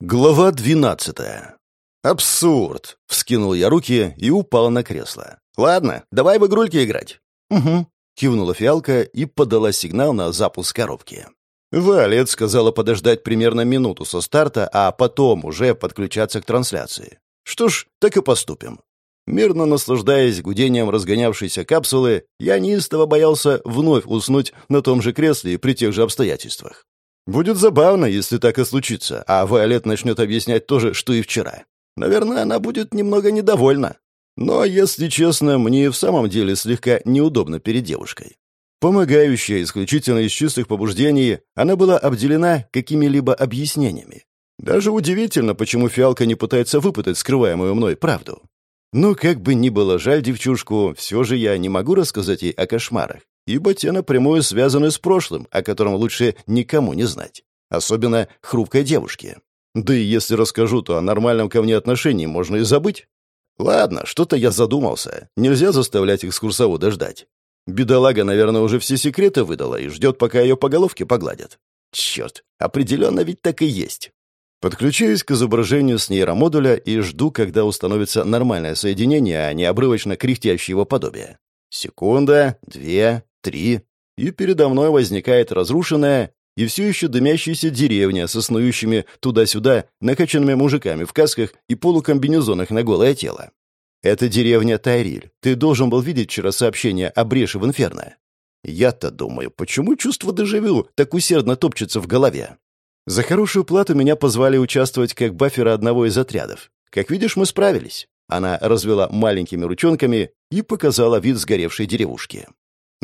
Глава двенадцатая. «Абсурд!» — вскинул я руки и упал на кресло. «Ладно, давай в игрульки играть». «Угу», — кивнула фиалка и подала сигнал на запуск коробки. Валет сказала подождать примерно минуту со старта, а потом уже подключаться к трансляции. Что ж, так и поступим. Мирно наслаждаясь гудением разгонявшейся капсулы, я неистово боялся вновь уснуть на том же кресле при тех же обстоятельствах. Будет забавно, если так и случится, а Виолет начнет объяснять то же, что и вчера. Наверное, она будет немного недовольна. Но, если честно, мне в самом деле слегка неудобно перед девушкой. Помогающая исключительно из чистых побуждений, она была обделена какими-либо объяснениями. Даже удивительно, почему фиалка не пытается выпытать скрываемую мной правду. Но как бы ни было жаль девчушку, все же я не могу рассказать ей о кошмарах, ибо те напрямую связаны с прошлым, о котором лучше никому не знать. Особенно хрупкой девушке. Да и если расскажу, то о нормальном ко мне отношении можно и забыть. Ладно, что-то я задумался. Нельзя заставлять экскурсовода ждать. Бедолага, наверное, уже все секреты выдала и ждет, пока ее по головке погладят. Черт, определенно ведь так и есть. Подключаюсь к изображению с нейромодуля и жду, когда установится нормальное соединение, а не обрывочно кряхтящее его подобие. Секунда, две, три, и передо мной возникает разрушенная и все еще дымящаяся деревня со снующими туда-сюда накачанными мужиками в касках и полукомбинезонах на голое тело. Это деревня Тайриль. Ты должен был видеть вчера сообщение о бреше в Инферно. Я-то думаю, почему чувство дежавю так усердно топчется в голове? За хорошую плату меня позвали участвовать как бафера одного из отрядов. Как видишь, мы справились. Она развела маленькими ручонками и показала вид сгоревшей деревушки.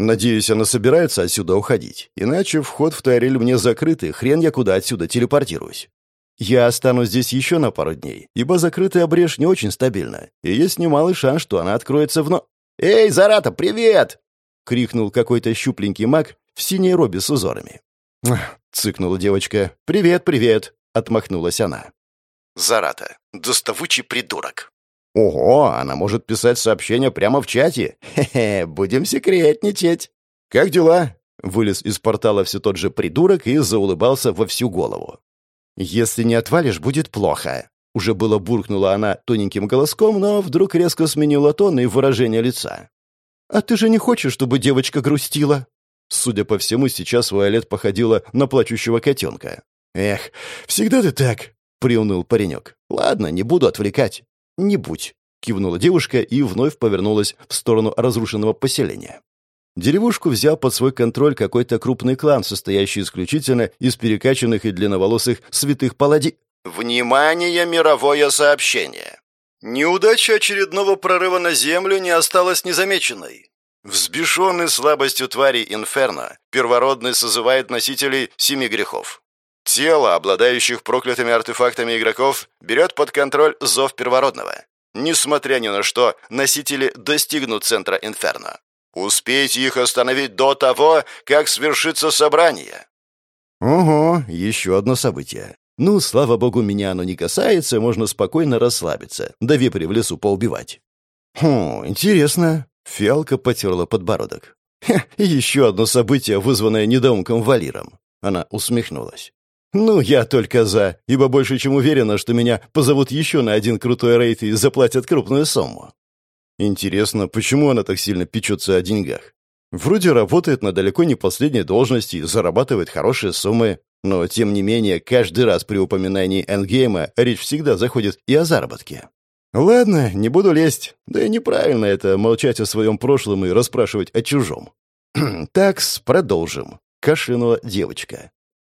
Надеюсь, она собирается отсюда уходить. Иначе вход в Тайрель мне закрыт, и хрен я куда отсюда телепортируюсь. Я останусь здесь еще на пару дней, ибо закрытая брешь не очень стабильна, и есть немалый шанс, что она откроется вновь. «Эй, Зарата, привет!» — крикнул какой-то щупленький маг в синей робе с узорами. — цыкнула девочка. «Привет, привет!» — отмахнулась она. Зарата. Доставучий придурок. Ого, она может писать сообщения прямо в чате. Хе-хе, будем секретничать. Как дела? Вылез из портала все тот же придурок и заулыбался во всю голову. Если не отвалишь, будет плохо. Уже было буркнула она тоненьким голоском, но вдруг резко сменила тон и выражение лица. «А ты же не хочешь, чтобы девочка грустила?» Судя по всему, сейчас Вуалет походила на плачущего котенка. «Эх, всегда ты так!» — приуныл паренек. «Ладно, не буду отвлекать». «Не будь», — кивнула девушка и вновь повернулась в сторону разрушенного поселения. Деревушку взял под свой контроль какой-то крупный клан, состоящий исключительно из перекачанных и длинноволосых святых палади... «Внимание, мировое сообщение! Неудача очередного прорыва на Землю не осталась незамеченной. Взбешенный слабостью твари Инферно, первородный созывает носителей семи грехов. Тело, обладающих проклятыми артефактами игроков, берет под контроль зов первородного. Несмотря ни на что, носители достигнут центра Инферно. Успейте их остановить до того, как свершится собрание. Ого, еще одно событие. Ну, слава богу, меня оно не касается, можно спокойно расслабиться, да вепри в лесу поубивать. Хм, интересно. Фиалка потерла подбородок. «Хе, еще одно событие, вызванное недоумком Валиром». Она усмехнулась. «Ну, я только за, ибо больше чем уверена, что меня позовут еще на один крутой рейд и заплатят крупную сумму». Интересно, почему она так сильно печется о деньгах? Вроде работает на далеко не последней должности и зарабатывает хорошие суммы, но, тем не менее, каждый раз при упоминании эндгейма речь всегда заходит и о заработке. Ладно, не буду лезть. Да и неправильно это молчать о своем прошлом и расспрашивать о чужом. Такс, продолжим. Кашлянула девочка.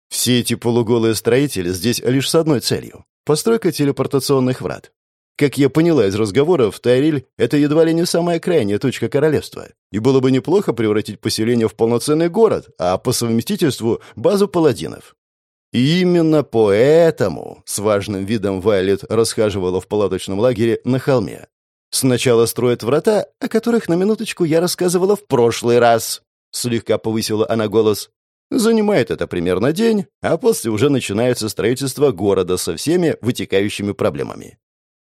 Все эти полуголые строители здесь лишь с одной целью — постройка телепортационных врат. Как я поняла из разговоров, Тайриль — это едва ли не самая крайняя точка королевства, и было бы неплохо превратить поселение в полноценный город, а по совместительству — базу паладинов. И именно поэтому с важным видом Вайлет расхаживала в палаточном лагере на холме. Сначала строят врата, о которых на минуточку я рассказывала в прошлый раз. Слегка повысила она голос. Занимает это примерно день, а после уже начинается строительство города со всеми вытекающими проблемами.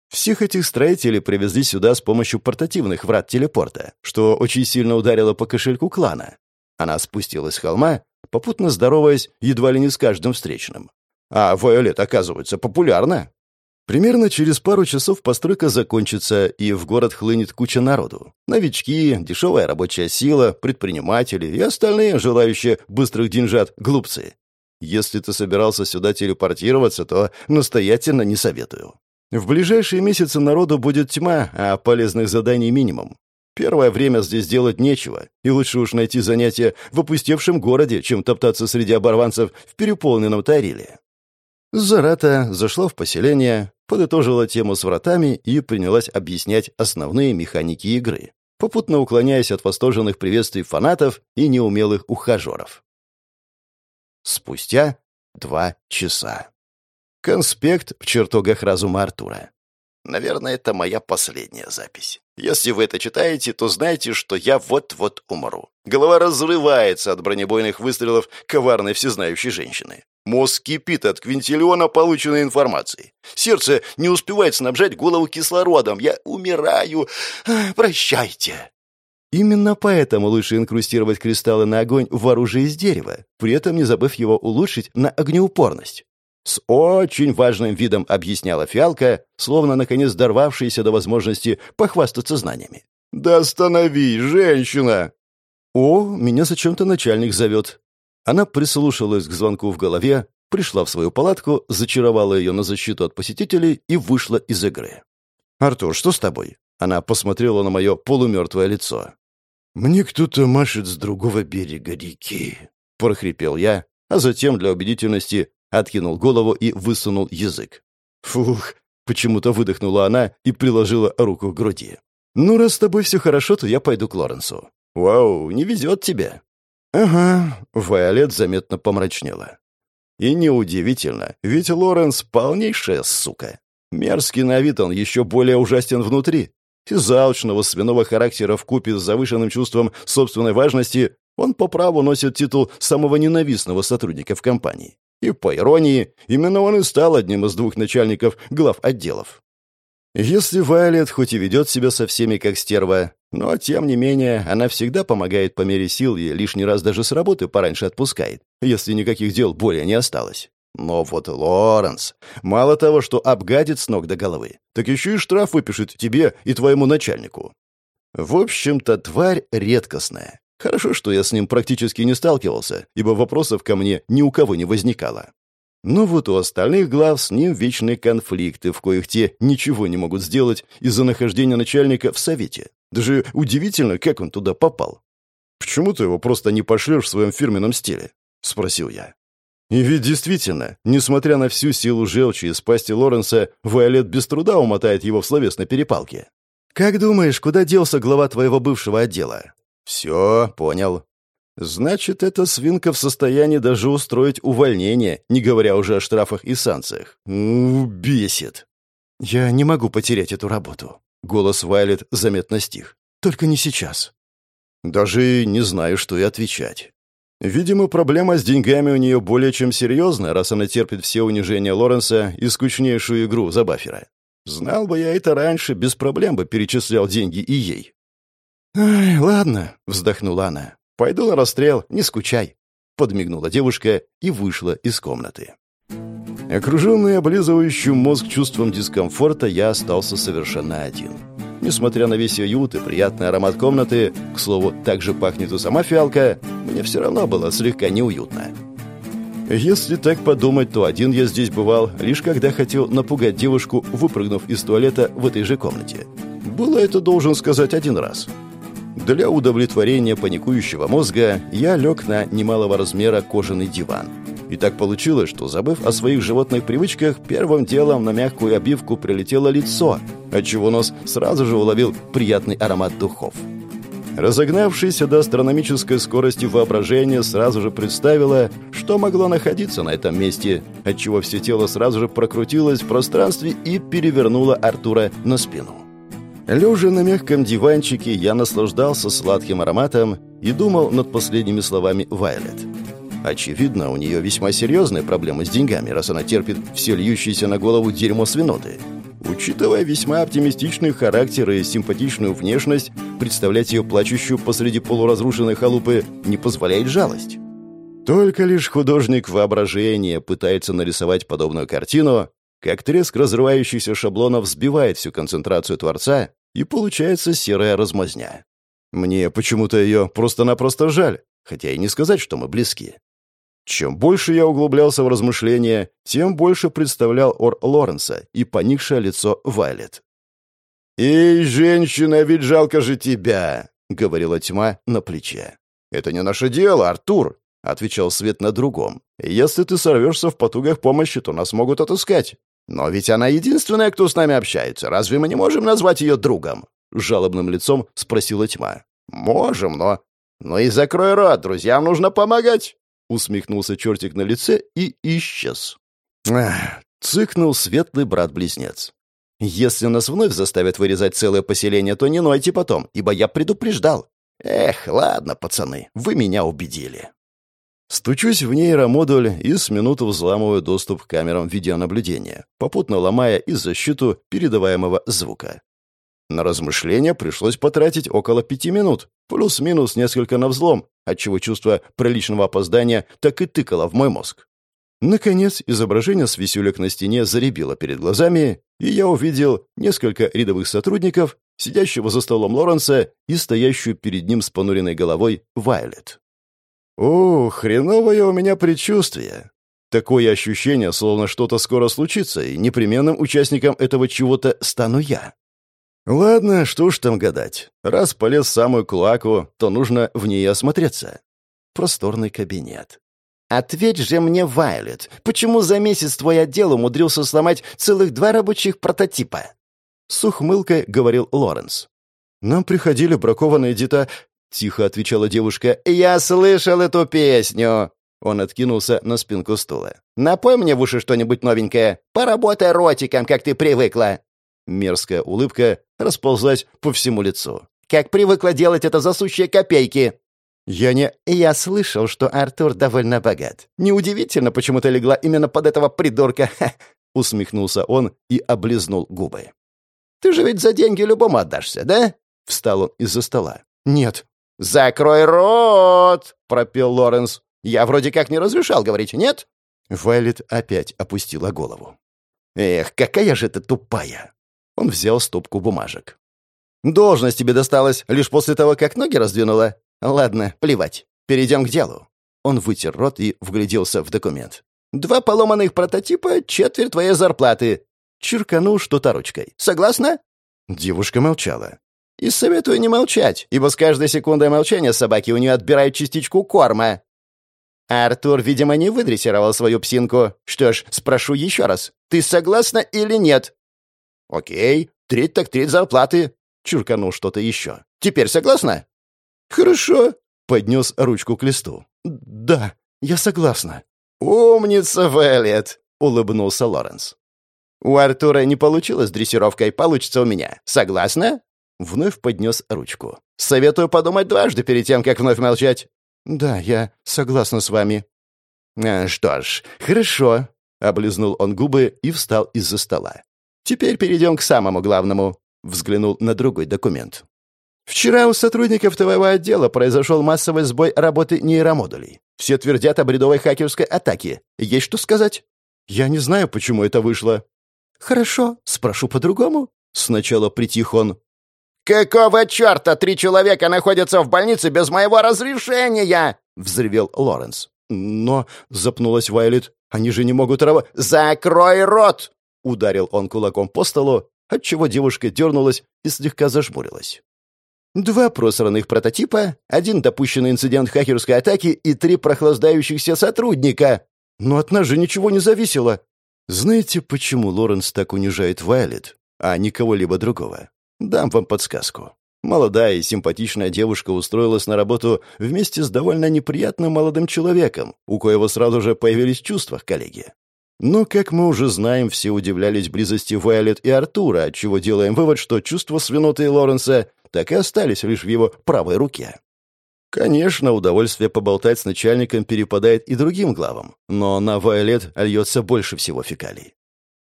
Всех этих строителей привезли сюда с помощью портативных врат телепорта, что очень сильно ударило по кошельку клана. Она спустилась с холма попутно здороваясь едва ли не с каждым встречным. А Вайолет, оказывается, популярна. Примерно через пару часов постройка закончится, и в город хлынет куча народу. Новички, дешевая рабочая сила, предприниматели и остальные, желающие быстрых деньжат, глупцы. Если ты собирался сюда телепортироваться, то настоятельно не советую. В ближайшие месяцы народу будет тьма, а полезных заданий минимум. Первое время здесь делать нечего, и лучше уж найти занятие в опустевшем городе, чем топтаться среди оборванцев в переполненном Тариле. Зарата зашла в поселение, подытожила тему с вратами и принялась объяснять основные механики игры, попутно уклоняясь от восторженных приветствий фанатов и неумелых ухажеров. Спустя два часа. Конспект в чертогах разума Артура. Наверное, это моя последняя запись. Если вы это читаете, то знайте, что я вот-вот умру. Голова разрывается от бронебойных выстрелов коварной всезнающей женщины. Мозг кипит от квинтиллиона полученной информации. Сердце не успевает снабжать голову кислородом. Я умираю. Прощайте. Именно поэтому лучше инкрустировать кристаллы на огонь в оружие из дерева, при этом не забыв его улучшить на огнеупорность. С очень важным видом объясняла фиалка, словно наконец дорвавшаяся до возможности похвастаться знаниями. «Да останови, женщина!» «О, меня зачем-то начальник зовет», она прислушалась к звонку в голове, пришла в свою палатку, зачаровала ее на защиту от посетителей и вышла из игры. «Артур, что с тобой?» Она посмотрела на мое полумертвое лицо. «Мне кто-то машет с другого берега реки», — прохрипел я, а затем для убедительности откинул голову и высунул язык. «Фух!» — почему-то выдохнула она и приложила руку к груди. «Ну, раз с тобой все хорошо, то я пойду к Лоренсу». «Вау, не везет тебе!» «Ага», — Вайолет заметно помрачнела. И неудивительно, ведь Лоренс — полнейшая сука. Мерзкий на вид он еще более ужасен внутри. Из алчного свиного характера в купе с завышенным чувством собственной важности он по праву носит титул самого ненавистного сотрудника в компании. И, по иронии, именно он и стал одним из двух начальников глав отделов. Если Вайлет хоть и ведет себя со всеми как стерва, но, тем не менее, она всегда помогает по мере сил и лишний раз даже с работы пораньше отпускает, если никаких дел более не осталось. Но вот Лоренс, мало того, что обгадит с ног до головы, так еще и штраф выпишет тебе и твоему начальнику. В общем-то, тварь редкостная. Хорошо, что я с ним практически не сталкивался, ибо вопросов ко мне ни у кого не возникало. Но вот у остальных глав с ним вечные конфликты, в коих те ничего не могут сделать из-за нахождения начальника в совете. Даже удивительно, как он туда попал. «Почему ты его просто не пошлешь в своем фирменном стиле?» — спросил я. И ведь действительно, несмотря на всю силу желчи из пасти Лоренса, Вайолет без труда умотает его в словесной перепалке. «Как думаешь, куда делся глава твоего бывшего отдела?» «Все, понял. Значит, эта свинка в состоянии даже устроить увольнение, не говоря уже о штрафах и санкциях. У, бесит. Я не могу потерять эту работу. Голос Вайлет заметно стих. Только не сейчас. Даже не знаю, что и отвечать. Видимо, проблема с деньгами у нее более чем серьезная, раз она терпит все унижения Лоренса и скучнейшую игру за Баффера. Знал бы я это раньше, без проблем бы перечислял деньги и ей. «Ай, ладно», — вздохнула она. «Пойду на расстрел, не скучай», — подмигнула девушка и вышла из комнаты. Окруженный облизывающим мозг чувством дискомфорта, я остался совершенно один. Несмотря на весь уют и приятный аромат комнаты, к слову, так же пахнет и сама фиалка, мне все равно было слегка неуютно. Если так подумать, то один я здесь бывал, лишь когда хотел напугать девушку, выпрыгнув из туалета в этой же комнате. Было это, должен сказать, один раз — для удовлетворения паникующего мозга я лег на немалого размера кожаный диван. И так получилось, что, забыв о своих животных привычках, первым делом на мягкую обивку прилетело лицо, отчего нос сразу же уловил приятный аромат духов. Разогнавшись до астрономической скорости воображения сразу же представила, что могло находиться на этом месте, отчего все тело сразу же прокрутилось в пространстве и перевернуло Артура на спину. Лежа на мягком диванчике, я наслаждался сладким ароматом и думал над последними словами Вайлет. Очевидно, у нее весьма серьезные проблемы с деньгами, раз она терпит все льющееся на голову дерьмо свиноты. Учитывая весьма оптимистичный характер и симпатичную внешность, представлять ее плачущую посреди полуразрушенной халупы не позволяет жалость. Только лишь художник воображения пытается нарисовать подобную картину, как треск разрывающихся шаблонов сбивает всю концентрацию Творца, и получается серая размазня. Мне почему-то ее просто-напросто жаль, хотя и не сказать, что мы близки. Чем больше я углублялся в размышления, тем больше представлял Ор Лоренса и поникшее лицо Вайлет. «Эй, женщина, ведь жалко же тебя!» — говорила тьма на плече. «Это не наше дело, Артур!» — отвечал Свет на другом. «Если ты сорвешься в потугах помощи, то нас могут отыскать. Но ведь она единственная, кто с нами общается. Разве мы не можем назвать ее другом?» — жалобным лицом спросила тьма. «Можем, но...» «Ну и закрой рот, друзьям нужно помогать!» Усмехнулся чертик на лице и исчез. Ах, цыкнул светлый брат-близнец. «Если нас вновь заставят вырезать целое поселение, то не нойте потом, ибо я предупреждал. Эх, ладно, пацаны, вы меня убедили». Стучусь в нейромодуль и с минуту взламываю доступ к камерам видеонаблюдения, попутно ломая и защиту передаваемого звука. На размышления пришлось потратить около пяти минут, плюс-минус несколько на взлом, отчего чувство приличного опоздания так и тыкало в мой мозг. Наконец, изображение с висюлек на стене заребило перед глазами, и я увидел несколько рядовых сотрудников, сидящего за столом Лоренса и стоящую перед ним с понуренной головой Вайлет. О, хреновое у меня предчувствие. Такое ощущение, словно что-то скоро случится, и непременным участником этого чего-то стану я. Ладно, что ж там гадать. Раз полез в самую клаку, то нужно в ней осмотреться. Просторный кабинет. «Ответь же мне, Вайлет, почему за месяц твой отдел умудрился сломать целых два рабочих прототипа?» С ухмылкой говорил Лоренс. «Нам приходили бракованные дета...» — тихо отвечала девушка. «Я слышал эту песню!» Он откинулся на спинку стула. «Напой мне в уши что-нибудь новенькое. Поработай ротиком, как ты привыкла. Мерзкая улыбка расползлась по всему лицу. «Как привыкла делать это за сущие копейки!» «Я не...» «Я слышал, что Артур довольно богат. Неудивительно, почему ты легла именно под этого придурка!» Усмехнулся он и облизнул губы. «Ты же ведь за деньги любому отдашься, да?» Встал он из-за стола. «Нет». «Закрой рот!» — пропел Лоренс. «Я вроде как не разрешал говорить, нет?» Вайлет опять опустила голову. «Эх, какая же ты тупая!» Он взял стопку бумажек. «Должность тебе досталась лишь после того, как ноги раздвинула? Ладно, плевать. Перейдем к делу». Он вытер рот и вгляделся в документ. «Два поломанных прототипа, четверть твоей зарплаты». Черканул что-то ручкой. «Согласна?» Девушка молчала. «И советую не молчать, ибо с каждой секундой молчания собаки у нее отбирают частичку корма». Артур, видимо, не выдрессировал свою псинку. Что ж, спрошу еще раз. Ты согласна или нет? «Окей, треть так треть зарплаты», — чурканул что-то еще. «Теперь согласна?» «Хорошо», — поднес ручку к листу. «Да, я согласна». «Умница, Вэлет», — улыбнулся Лоренс. «У Артура не получилось дрессировкой, получится у меня. Согласна?» Вновь поднес ручку. «Советую подумать дважды перед тем, как вновь молчать». «Да, я согласна с вами». «А, «Что ж, хорошо», — облизнул он губы и встал из-за стола. Теперь перейдем к самому главному. Взглянул на другой документ. Вчера у сотрудников твоего отдела произошел массовый сбой работы нейромодулей. Все твердят о бредовой хакерской атаке. Есть что сказать? Я не знаю, почему это вышло. Хорошо, спрошу по-другому. Сначала притих он. «Какого черта три человека находятся в больнице без моего разрешения?» — взревел Лоренс. «Но...» — запнулась Вайлет. «Они же не могут раво...» «Закрой рот!» Ударил он кулаком по столу, отчего девушка дернулась и слегка зажмурилась. Два просранных прототипа, один допущенный инцидент хакерской атаки и три прохлаждающихся сотрудника. Но от нас же ничего не зависело. Знаете, почему Лоренс так унижает Вайлет, а не кого-либо другого? Дам вам подсказку. Молодая и симпатичная девушка устроилась на работу вместе с довольно неприятным молодым человеком, у коего сразу же появились чувства к коллеге. Но, как мы уже знаем, все удивлялись близости Вайолет и Артура, отчего делаем вывод, что чувства свиноты Лоренса так и остались лишь в его правой руке. Конечно, удовольствие поболтать с начальником перепадает и другим главам, но на Вайолет льется больше всего фекалий.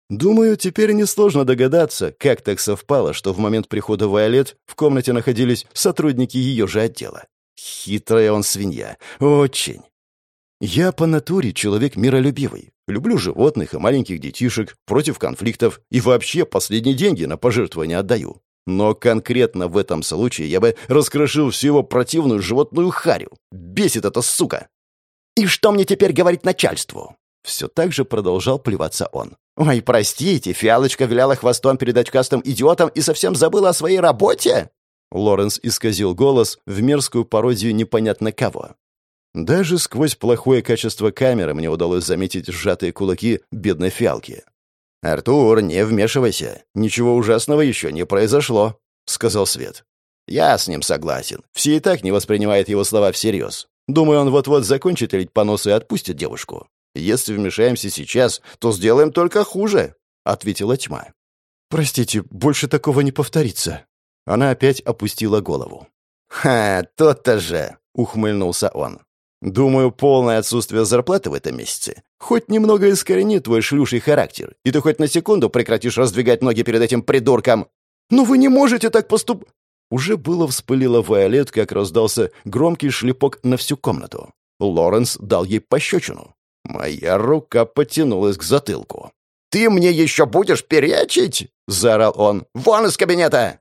Думаю, теперь несложно догадаться, как так совпало, что в момент прихода Вайолет в комнате находились сотрудники ее же отдела. Хитрая он свинья. Очень. Я по натуре человек миролюбивый. Люблю животных и маленьких детишек, против конфликтов и вообще последние деньги на пожертвования отдаю. Но конкретно в этом случае я бы раскрошил всю его противную животную харю. Бесит эта сука. «И что мне теперь говорить начальству?» Все так же продолжал плеваться он. «Ой, простите, фиалочка виляла хвостом перед очкастым идиотом и совсем забыла о своей работе?» Лоренс исказил голос в мерзкую пародию непонятно кого. Даже сквозь плохое качество камеры мне удалось заметить сжатые кулаки бедной фиалки. «Артур, не вмешивайся. Ничего ужасного еще не произошло», — сказал Свет. «Я с ним согласен. Все и так не воспринимают его слова всерьез. Думаю, он вот-вот закончит лить понос и отпустит девушку. Если вмешаемся сейчас, то сделаем только хуже», — ответила тьма. «Простите, больше такого не повторится». Она опять опустила голову. «Ха, то-то же!» — ухмыльнулся он. Думаю, полное отсутствие зарплаты в этом месяце хоть немного искоренит твой шлюший характер, и ты хоть на секунду прекратишь раздвигать ноги перед этим придурком. Но вы не можете так поступ...» Уже было вспылила Вайолет, как раздался громкий шлепок на всю комнату. Лоренс дал ей пощечину. Моя рука потянулась к затылку. «Ты мне еще будешь перечить?» — заорал он. «Вон из кабинета!»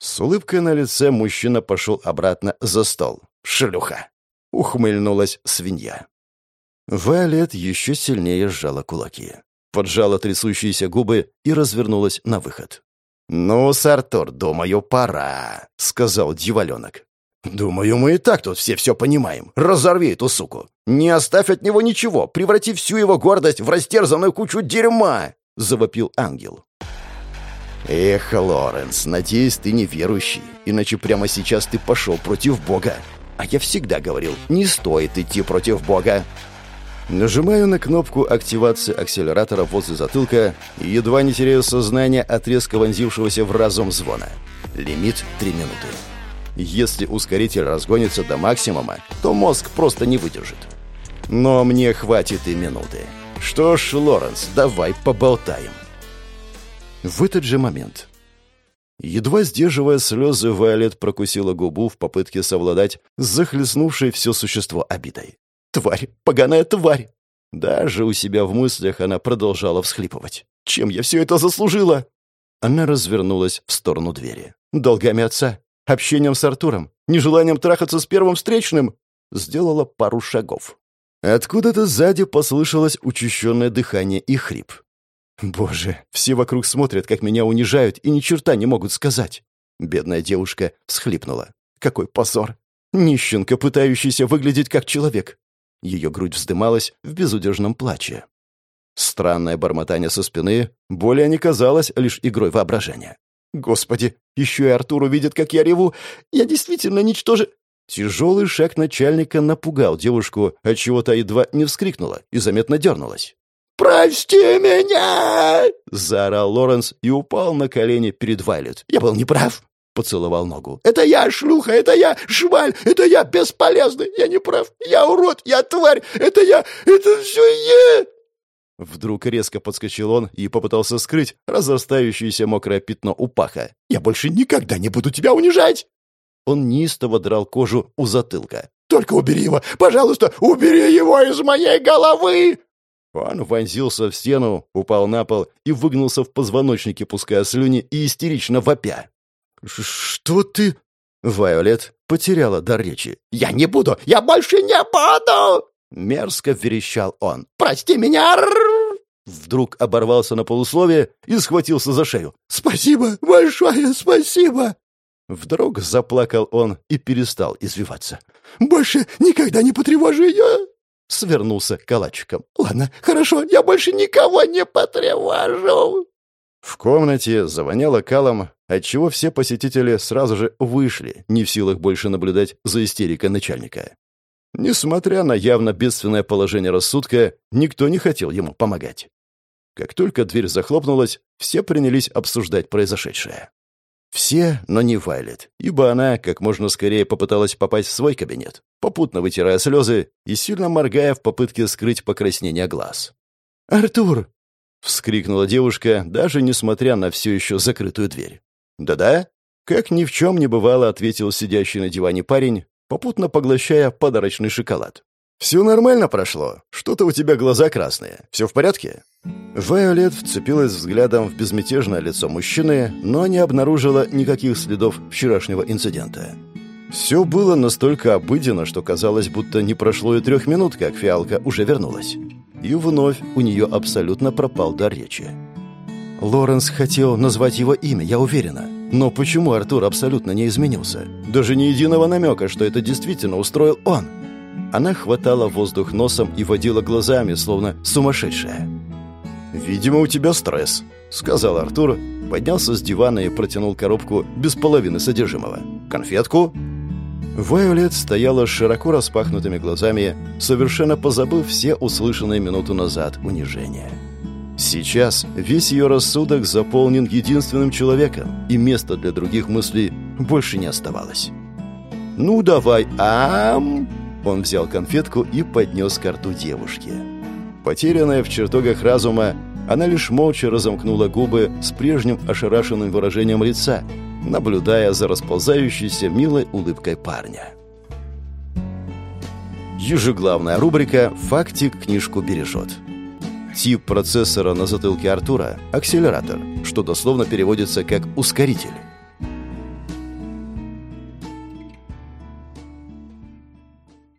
С улыбкой на лице мужчина пошел обратно за стол. «Шлюха!» — ухмыльнулась свинья. Виолет еще сильнее сжала кулаки, поджала трясущиеся губы и развернулась на выход. «Ну, Сартор, думаю, пора», — сказал дьяволенок. «Думаю, мы и так тут все все понимаем. Разорви эту суку. Не оставь от него ничего. Преврати всю его гордость в растерзанную кучу дерьма!» — завопил ангел. «Эх, Лоренс, надеюсь, ты неверующий, иначе прямо сейчас ты пошел против Бога. А я всегда говорил, не стоит идти против Бога. Нажимаю на кнопку активации акселератора возле затылка и едва не теряю сознание от резко вонзившегося в разум звона. Лимит 3 минуты. Если ускоритель разгонится до максимума, то мозг просто не выдержит. Но мне хватит и минуты. Что ж, Лоренс, давай поболтаем. В этот же момент Едва сдерживая слезы, Виолет прокусила губу в попытке совладать захлестнувшей все существо обидой. «Тварь! Поганая тварь!» Даже у себя в мыслях она продолжала всхлипывать. «Чем я все это заслужила?» Она развернулась в сторону двери. «Долгами отца, общением с Артуром, нежеланием трахаться с первым встречным!» Сделала пару шагов. Откуда-то сзади послышалось учащенное дыхание и хрип. Боже, все вокруг смотрят, как меня унижают, и ни черта не могут сказать. Бедная девушка всхлипнула. Какой позор! Нищенка, пытающаяся выглядеть как человек. Ее грудь вздымалась в безудержном плаче. Странное бормотание со спины более не казалось лишь игрой воображения. «Господи, еще и Артур увидит, как я реву! Я действительно ничтоже...» Тяжелый шаг начальника напугал девушку, отчего та едва не вскрикнула и заметно дернулась. «Прости меня!» — заорал Лоренс и упал на колени перед Вайлет. «Я был неправ!» — поцеловал ногу. «Это я, шлюха! Это я, шваль! Это я, бесполезный! Я не прав! Я урод! Я тварь! Это я! Это все я!» Вдруг резко подскочил он и попытался скрыть разрастающееся мокрое пятно у паха. «Я больше никогда не буду тебя унижать!» Он неистово драл кожу у затылка. «Только убери его! Пожалуйста, убери его из моей головы!» Он вонзился в стену, упал на пол и выгнулся в позвоночнике, пуская слюни и истерично вопя. «Что ты...» Вайолет потеряла дар речи. «Я не буду! Я больше не буду!» Мерзко верещал он. «Прости меня!» Вдруг оборвался на полусловие и схватился за шею. «Спасибо! Большое спасибо!» Вдруг заплакал он и перестал извиваться. «Больше никогда не потревожу ее!» Свернулся калачиком. «Ладно, хорошо, я больше никого не потревожу!» В комнате завоняло калом, отчего все посетители сразу же вышли, не в силах больше наблюдать за истерикой начальника. Несмотря на явно бедственное положение рассудка, никто не хотел ему помогать. Как только дверь захлопнулась, все принялись обсуждать произошедшее. Все, но не Вайлет, ибо она как можно скорее попыталась попасть в свой кабинет, попутно вытирая слезы и сильно моргая в попытке скрыть покраснение глаз. «Артур!» — вскрикнула девушка, даже несмотря на все еще закрытую дверь. «Да-да?» — как ни в чем не бывало, ответил сидящий на диване парень, попутно поглощая подарочный шоколад. «Все нормально прошло. Что-то у тебя глаза красные. Все в порядке?» Вайолет вцепилась взглядом в безмятежное лицо мужчины, но не обнаружила никаких следов вчерашнего инцидента. Все было настолько обыденно, что казалось, будто не прошло и трех минут, как фиалка уже вернулась. И вновь у нее абсолютно пропал дар речи. Лоренс хотел назвать его имя, я уверена. Но почему Артур абсолютно не изменился? Даже ни единого намека, что это действительно устроил он. Она хватала воздух носом и водила глазами, словно сумасшедшая. «Видимо, у тебя стресс», — сказал Артур, поднялся с дивана и протянул коробку без половины содержимого. «Конфетку?» Вайолет стояла с широко распахнутыми глазами, совершенно позабыв все услышанные минуту назад унижения. Сейчас весь ее рассудок заполнен единственным человеком, и места для других мыслей больше не оставалось. «Ну давай, ам!» Он взял конфетку и поднес к рту девушки. Потерянная в чертогах разума, она лишь молча разомкнула губы с прежним ошарашенным выражением лица, наблюдая за расползающейся милой улыбкой парня. Ежеглавная рубрика «Фактик книжку бережет». Тип процессора на затылке Артура – акселератор, что дословно переводится как «ускоритель».